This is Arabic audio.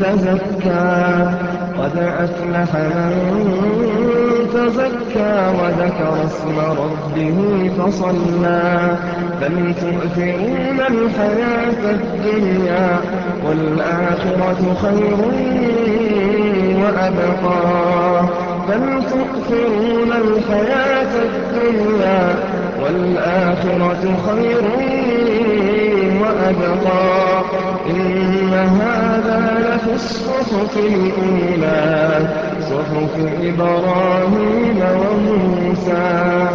تزكى قد أفلح من تزكى وذكر اسم ربه فصلى بل تؤثرون الحياة الدنيا والآخرة خير وأبقى. بل تؤثرون الحياة الدنيا والآخرة خير وأبقى. إن هذا في الصحف الأولى صحف إبراهيم وموسى.